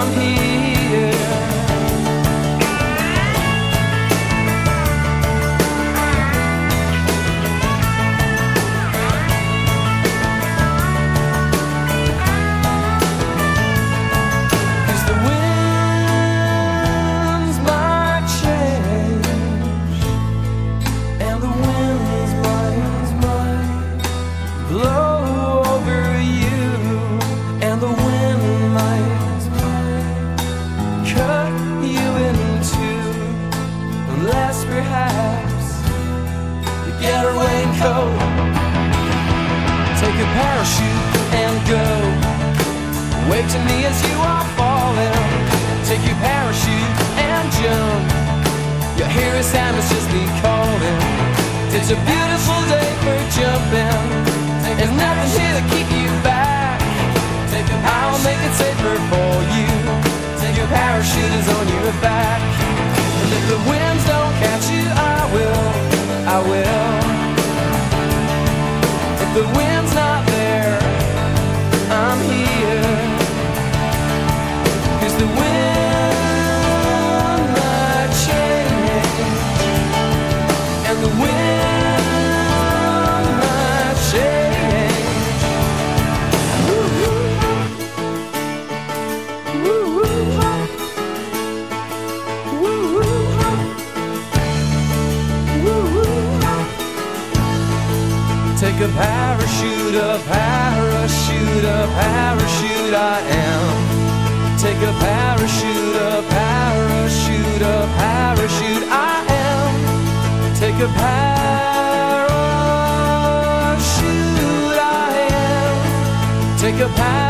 I'm here. Take a parachute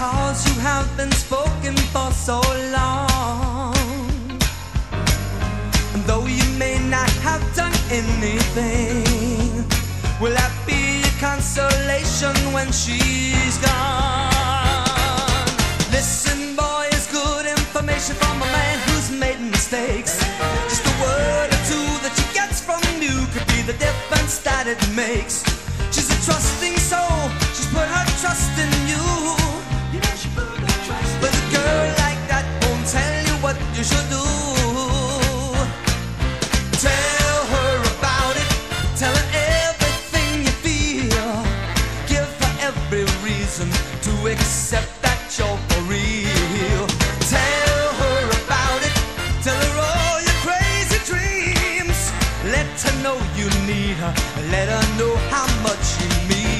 because you have been spoken for so long. And though you may not have done anything, will that be a consolation when she's gone? Listen, boy, it's good information from a man who's made mistakes. Just a word or two that she gets from you could be the difference that it makes. She's a trusting soul, she's put her trust in you. You should do. Tell her about it. Tell her everything you feel. Give her every reason to accept that you're for real. Tell her about it. Tell her all your crazy dreams. Let her know you need her. Let her know how much you mean.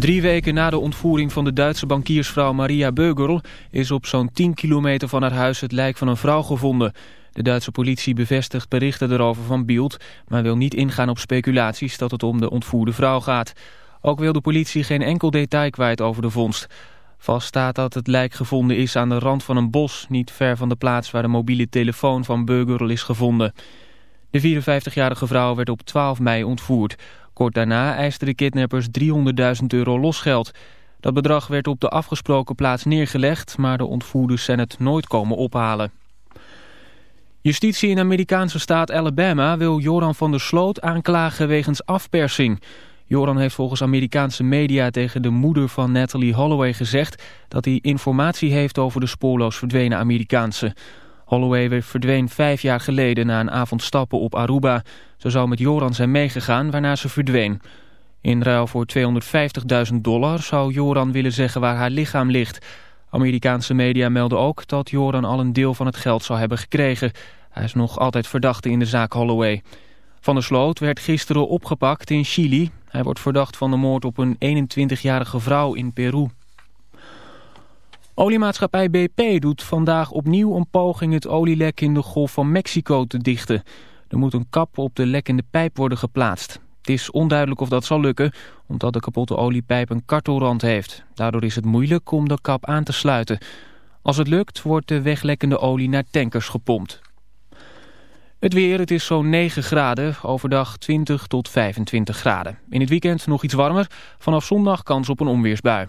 Drie weken na de ontvoering van de Duitse bankiersvrouw Maria Beugerl... is op zo'n 10 kilometer van haar huis het lijk van een vrouw gevonden. De Duitse politie bevestigt berichten erover van Bielt... maar wil niet ingaan op speculaties dat het om de ontvoerde vrouw gaat. Ook wil de politie geen enkel detail kwijt over de vondst. Vast staat dat het lijk gevonden is aan de rand van een bos... niet ver van de plaats waar de mobiele telefoon van Beugerl is gevonden... De 54-jarige vrouw werd op 12 mei ontvoerd. Kort daarna eisten de kidnappers 300.000 euro losgeld. Dat bedrag werd op de afgesproken plaats neergelegd... maar de ontvoerders zijn het nooit komen ophalen. Justitie in de Amerikaanse staat Alabama wil Joran van der Sloot aanklagen wegens afpersing. Joran heeft volgens Amerikaanse media tegen de moeder van Natalie Holloway gezegd... dat hij informatie heeft over de spoorloos verdwenen Amerikaanse... Holloway verdween vijf jaar geleden na een avond stappen op Aruba. Ze zou met Joran zijn meegegaan, waarna ze verdween. In ruil voor 250.000 dollar zou Joran willen zeggen waar haar lichaam ligt. Amerikaanse media melden ook dat Joran al een deel van het geld zou hebben gekregen. Hij is nog altijd verdachte in de zaak Holloway. Van der Sloot werd gisteren opgepakt in Chili. Hij wordt verdacht van de moord op een 21-jarige vrouw in Peru. Oliemaatschappij BP doet vandaag opnieuw een poging het olielek in de Golf van Mexico te dichten. Er moet een kap op de lekkende pijp worden geplaatst. Het is onduidelijk of dat zal lukken, omdat de kapotte oliepijp een kartelrand heeft. Daardoor is het moeilijk om de kap aan te sluiten. Als het lukt, wordt de weglekkende olie naar tankers gepompt. Het weer, het is zo'n 9 graden, overdag 20 tot 25 graden. In het weekend nog iets warmer, vanaf zondag kans op een onweersbui.